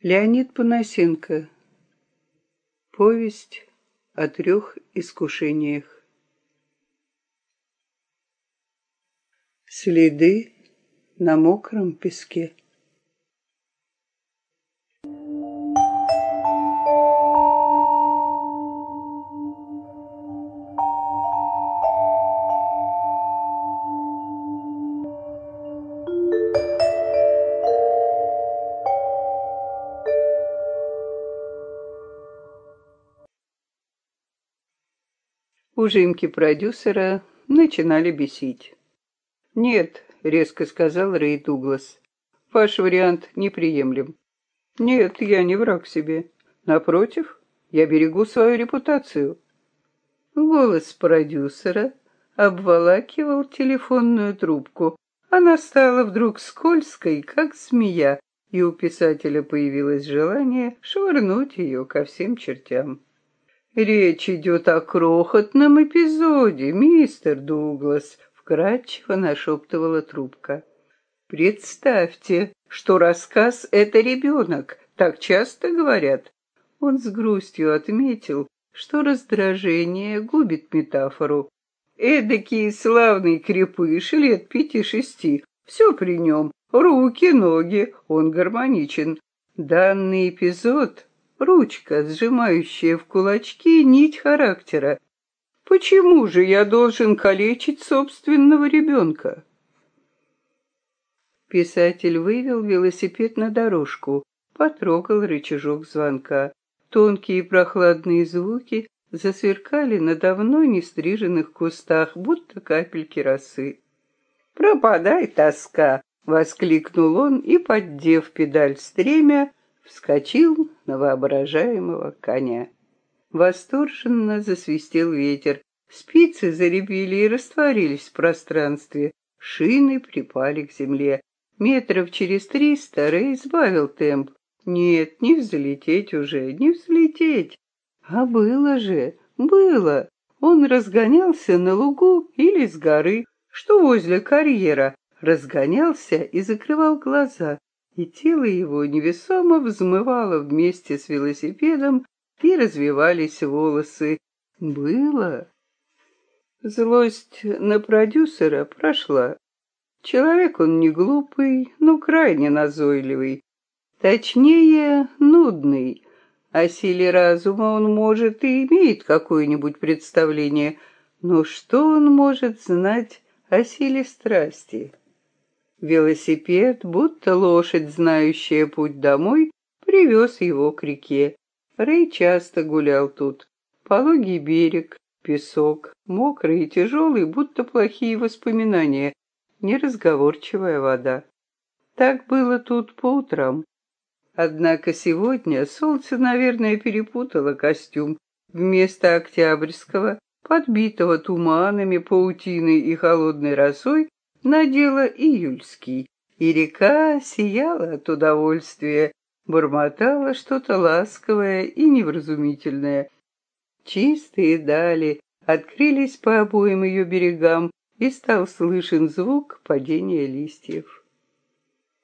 Леонид Панасенко. Повесть о трех искушениях. Следы на мокром песке. Ужимки продюсера начинали бесить. «Нет», — резко сказал Рэй Дуглас, — «ваш вариант неприемлем». «Нет, я не враг себе. Напротив, я берегу свою репутацию». Голос продюсера обволакивал телефонную трубку. Она стала вдруг скользкой, как змея, и у писателя появилось желание швырнуть ее ко всем чертям. «Речь идет о крохотном эпизоде, мистер Дуглас», — вкратчиво нашептывала трубка. «Представьте, что рассказ — это ребенок, так часто говорят». Он с грустью отметил, что раздражение губит метафору. Эдакий славный крепыш лет пяти-шести, все при нем, руки, ноги, он гармоничен. Данный эпизод ручка, сжимающая в кулачки нить характера. Почему же я должен калечить собственного ребенка? Писатель вывел велосипед на дорожку, потрогал рычажок звонка. Тонкие прохладные звуки засверкали на давно не стриженных кустах, будто капельки росы. «Пропадай, тоска!» — воскликнул он и, поддев педаль стремя, вскочил на воображаемого коня. Восторженно засвистел ветер, спицы заребили и растворились в пространстве, шины припали к земле. Метров через триста Рэй сбавил темп. Нет, не взлететь уже, не взлететь. А было же, было. Он разгонялся на лугу или с горы, что возле карьера, разгонялся и закрывал глаза и тело его невесомо взмывало вместе с велосипедом, и развивались волосы. Было. Злость на продюсера прошла. Человек он не глупый, но крайне назойливый. Точнее, нудный. О силе разума он, может, и имеет какое-нибудь представление, но что он может знать о силе страсти? Велосипед, будто лошадь, знающая путь домой, привез его к реке. Рэй часто гулял тут. Пологий берег, песок, мокрый и тяжелый, будто плохие воспоминания, неразговорчивая вода. Так было тут по утрам. Однако сегодня солнце, наверное, перепутало костюм. Вместо октябрьского, подбитого туманами, паутиной и холодной росой, надела июльский, и река сияла от удовольствия, бормотала что-то ласковое и невразумительное. Чистые дали открылись по обоим ее берегам, и стал слышен звук падения листьев.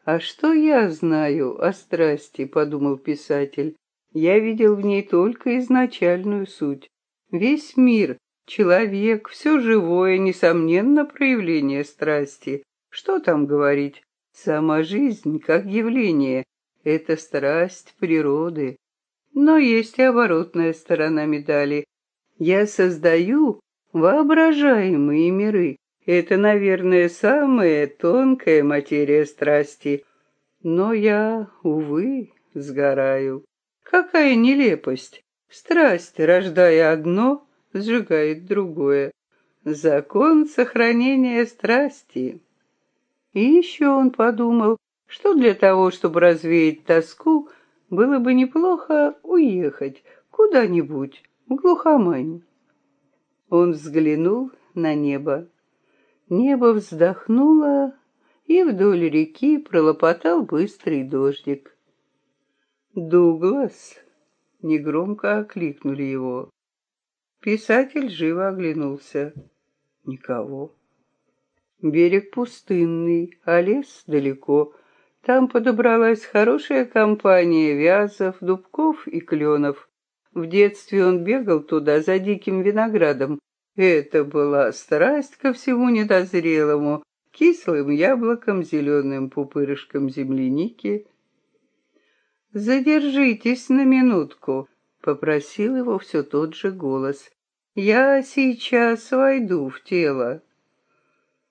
«А что я знаю о страсти?» — подумал писатель. «Я видел в ней только изначальную суть. Весь мир Человек, все живое, несомненно, проявление страсти. Что там говорить? Сама жизнь, как явление, — это страсть природы. Но есть и оборотная сторона медали. Я создаю воображаемые миры. Это, наверное, самая тонкая материя страсти. Но я, увы, сгораю. Какая нелепость! Страсть, рождая одно, сжигает другое. Закон сохранения страсти. И еще он подумал, что для того, чтобы развеять тоску, было бы неплохо уехать куда-нибудь, в глухомань. Он взглянул на небо. Небо вздохнуло, и вдоль реки пролопотал быстрый дождик. «Дуглас!» — негромко окликнули его. Писатель живо оглянулся. Никого. Берег пустынный, а лес далеко. Там подобралась хорошая компания вязов, дубков и кленов. В детстве он бегал туда за диким виноградом. Это была страсть ко всему недозрелому, кислым яблоком, зеленым пупырышком земляники. «Задержитесь на минутку», — попросил его все тот же голос. «Я сейчас войду в тело».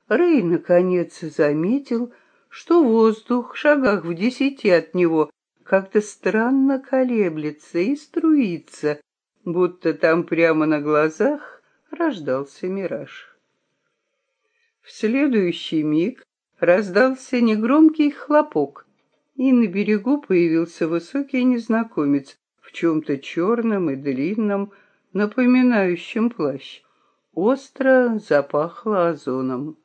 Рэй, наконец, заметил, что воздух в шагах в десяти от него как-то странно колеблется и струится, будто там прямо на глазах рождался мираж. В следующий миг раздался негромкий хлопок, и на берегу появился высокий незнакомец в чем-то черном и длинном, напоминающем плащ. Остро запахло озоном.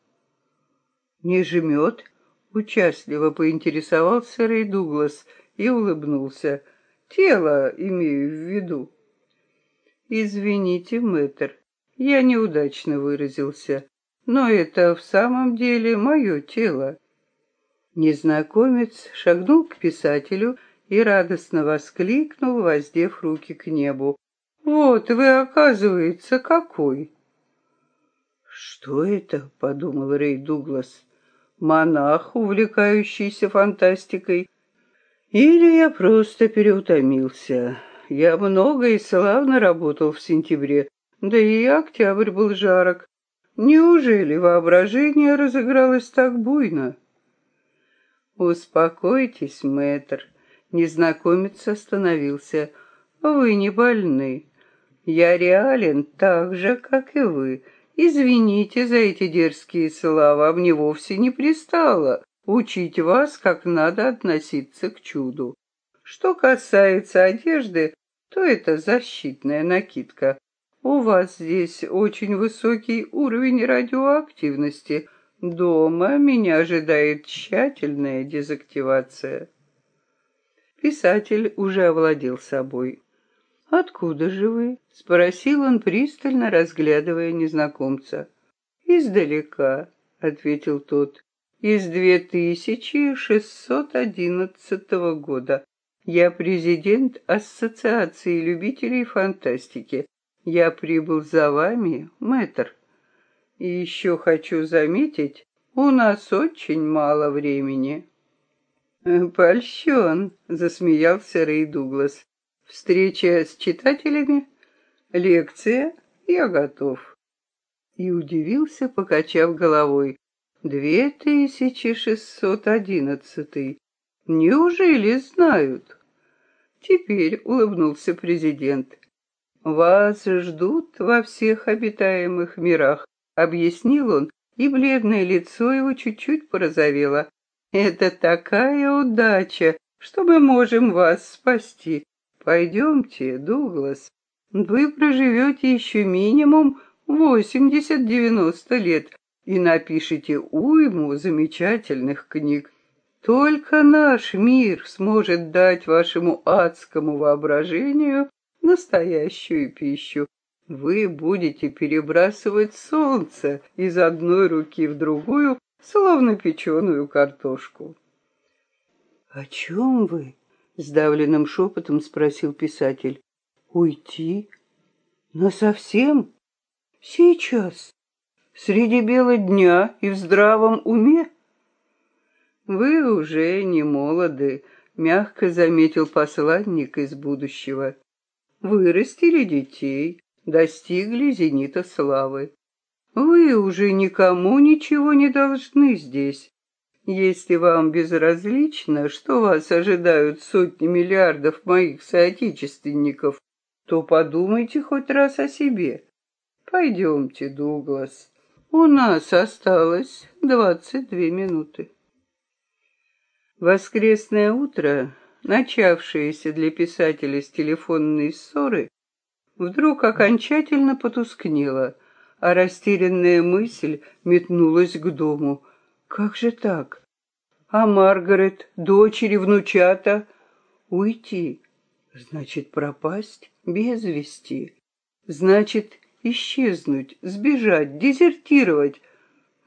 «Не жмет?» — участливо поинтересовался Рэй Дуглас и улыбнулся. «Тело имею в виду». «Извините, мэтр, я неудачно выразился но это в самом деле мое тело. Незнакомец шагнул к писателю и радостно воскликнул, воздев руки к небу. «Вот вы, оказывается, какой!» «Что это?» — подумал Рэй Дуглас. «Монах, увлекающийся фантастикой? Или я просто переутомился? Я много и славно работал в сентябре, да и октябрь был жарок. Неужели воображение разыгралось так буйно? Успокойтесь, мэтр. Незнакомец остановился. Вы не больны. Я реален так же, как и вы. Извините за эти дерзкие слова, мне вовсе не пристало учить вас, как надо относиться к чуду. Что касается одежды, то это защитная накидка. У вас здесь очень высокий уровень радиоактивности. Дома меня ожидает тщательная дезактивация. Писатель уже овладел собой. «Откуда же вы?» — спросил он, пристально разглядывая незнакомца. «Издалека», — ответил тот, — «из 2611 года. Я президент Ассоциации любителей фантастики. Я прибыл за вами, мэтр. И еще хочу заметить, у нас очень мало времени. Польщен, засмеялся Рэй Дуглас. Встреча с читателями? Лекция? Я готов. И удивился, покачав головой. Две тысячи шестьсот одиннадцатый. Неужели знают? Теперь улыбнулся президент. «Вас ждут во всех обитаемых мирах», — объяснил он, и бледное лицо его чуть-чуть порозовело. «Это такая удача, что мы можем вас спасти. Пойдемте, Дуглас. Вы проживете еще минимум восемьдесят-девяносто лет и напишите уйму замечательных книг. Только наш мир сможет дать вашему адскому воображению настоящую пищу. Вы будете перебрасывать солнце из одной руки в другую, словно печеную картошку. — О чем вы? — сдавленным шепотом спросил писатель. — Уйти? Но совсем? Сейчас? Среди бела дня и в здравом уме? Вы уже не молоды, — мягко заметил посланник из будущего вырастили детей, достигли зенита славы. Вы уже никому ничего не должны здесь. Если вам безразлично, что вас ожидают сотни миллиардов моих соотечественников, то подумайте хоть раз о себе. Пойдемте, Дуглас. У нас осталось двадцать две минуты. Воскресное утро начавшаяся для писателя с телефонной ссоры, вдруг окончательно потускнела, а растерянная мысль метнулась к дому. Как же так? А Маргарет, дочери, внучата? Уйти. Значит, пропасть без вести. Значит, исчезнуть, сбежать, дезертировать.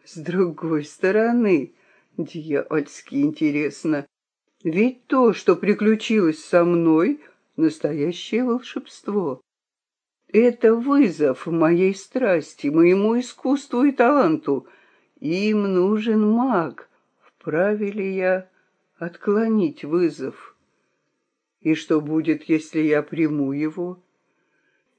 С другой стороны, дьявольски интересно, Ведь то, что приключилось со мной, настоящее волшебство. Это вызов моей страсти, моему искусству и таланту. Им нужен маг. Вправе ли я отклонить вызов? И что будет, если я приму его?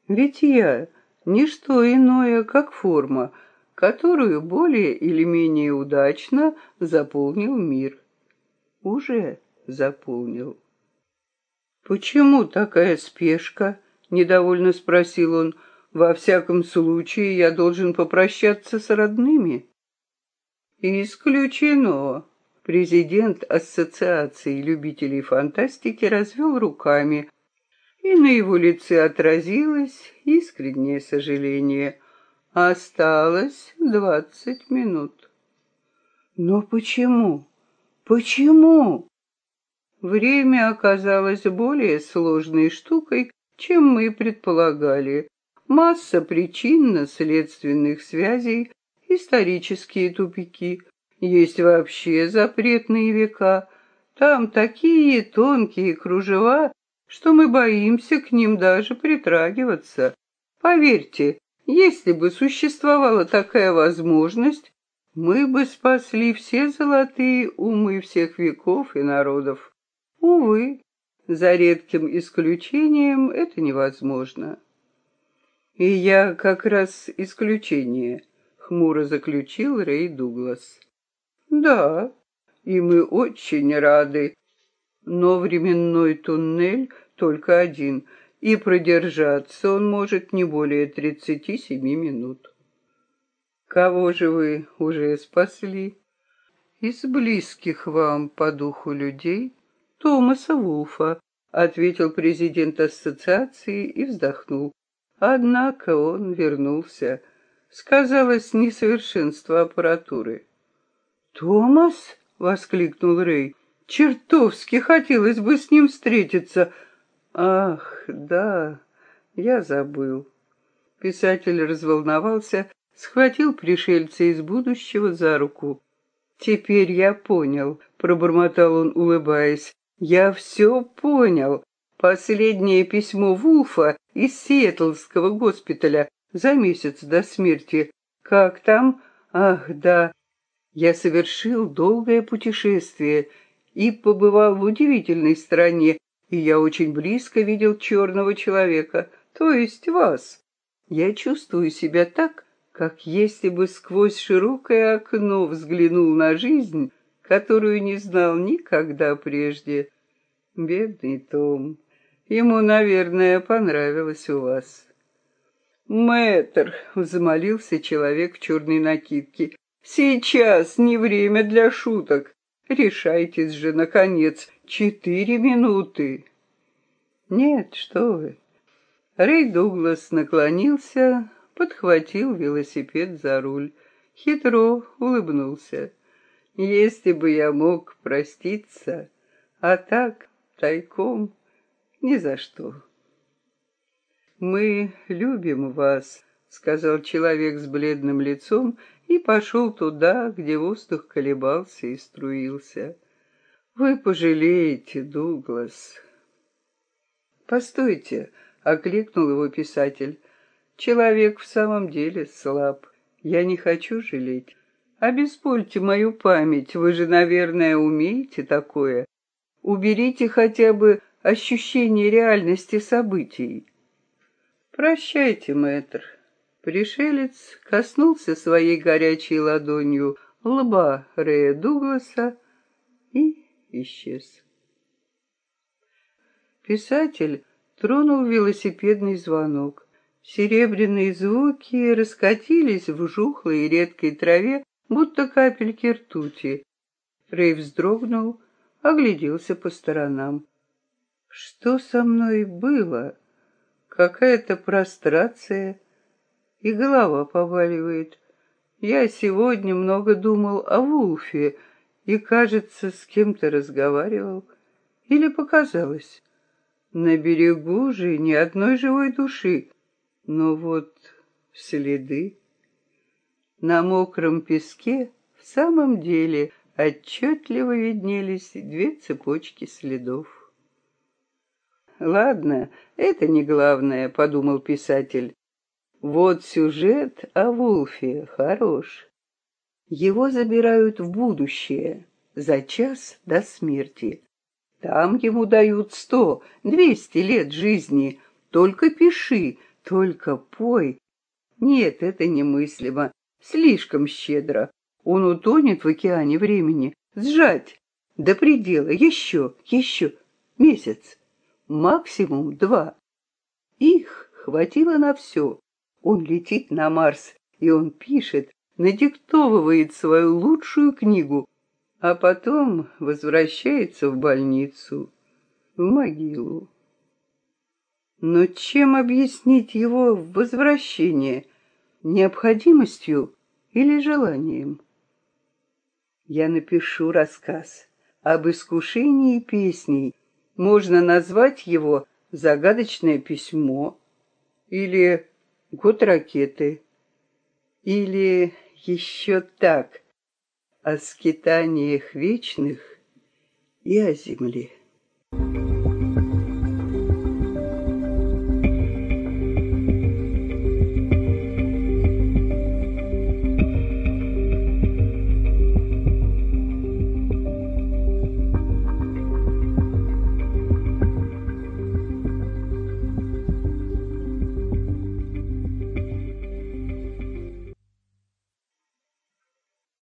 Ведь я — ничто иное, как форма, которую более или менее удачно заполнил мир. Уже заполнил. «Почему такая спешка?» — недовольно спросил он. «Во всяком случае, я должен попрощаться с родными». «Исключено». Президент Ассоциации любителей фантастики развел руками, и на его лице отразилось искреннее сожаление. Осталось двадцать минут. «Но почему? Почему?» Время оказалось более сложной штукой, чем мы предполагали. Масса причинно-следственных связей, исторические тупики. Есть вообще запретные века. Там такие тонкие кружева, что мы боимся к ним даже притрагиваться. Поверьте, если бы существовала такая возможность, мы бы спасли все золотые умы всех веков и народов. Увы, за редким исключением это невозможно. И я как раз исключение, хмуро заключил Рэй Дуглас. Да, и мы очень рады. Но временной туннель только один, и продержаться он может не более тридцати семи минут. Кого же вы уже спасли? Из близких вам по духу людей Томаса Вулфа, ответил президент ассоциации и вздохнул. Однако он вернулся. Сказалось несовершенство аппаратуры. «Томас?» — воскликнул Рэй. «Чертовски хотелось бы с ним встретиться!» «Ах, да, я забыл». Писатель разволновался, схватил пришельца из будущего за руку. «Теперь я понял», — пробормотал он, улыбаясь. Я все понял. Последнее письмо Вулфа из Сиэтлского госпиталя за месяц до смерти. Как там? Ах, да. Я совершил долгое путешествие и побывал в удивительной стране, и я очень близко видел черного человека, то есть вас. Я чувствую себя так, как если бы сквозь широкое окно взглянул на жизнь, которую не знал никогда прежде. Бедный Том. Ему, наверное, понравилось у вас. «Мэтр», — взмолился человек в черной накидке, — «сейчас не время для шуток. Решайтесь же, наконец, четыре минуты». «Нет, что вы». Рэй Дуглас наклонился, подхватил велосипед за руль, хитро улыбнулся. «Если бы я мог проститься, а так тайком, ни за что. «Мы любим вас», — сказал человек с бледным лицом и пошел туда, где воздух колебался и струился. «Вы пожалеете, Дуглас». «Постойте», — окликнул его писатель. «Человек в самом деле слаб. Я не хочу жалеть. Обеспольте мою память, вы же, наверное, умеете такое. Уберите хотя бы ощущение реальности событий. Прощайте, мэтр. Пришелец коснулся своей горячей ладонью лба Рея Дугласа и исчез. Писатель тронул велосипедный звонок. Серебряные звуки раскатились в жухлой и редкой траве, будто капельки ртути. Рэй вздрогнул, огляделся по сторонам. Что со мной было? Какая-то прострация, и голова поваливает. Я сегодня много думал о Вулфе и, кажется, с кем-то разговаривал. Или показалось. На берегу же ни одной живой души. Но вот следы. На мокром песке в самом деле отчетливо виднелись две цепочки следов. «Ладно, это не главное», — подумал писатель. «Вот сюжет о Вулфе хорош. Его забирают в будущее за час до смерти. Там ему дают сто, двести лет жизни. Только пиши, только пой. Нет, это немыслимо, слишком щедро. Он утонет в океане времени. Сжать. До предела. Еще, еще. Месяц. Максимум два. Их хватило на все. Он летит на Марс, и он пишет, надиктовывает свою лучшую книгу, а потом возвращается в больницу, в могилу. Но чем объяснить его возвращение? Необходимостью или желанием? Я напишу рассказ об искушении песней. Можно назвать его «Загадочное письмо» или «Год ракеты» или еще так о скитаниях вечных и о земле.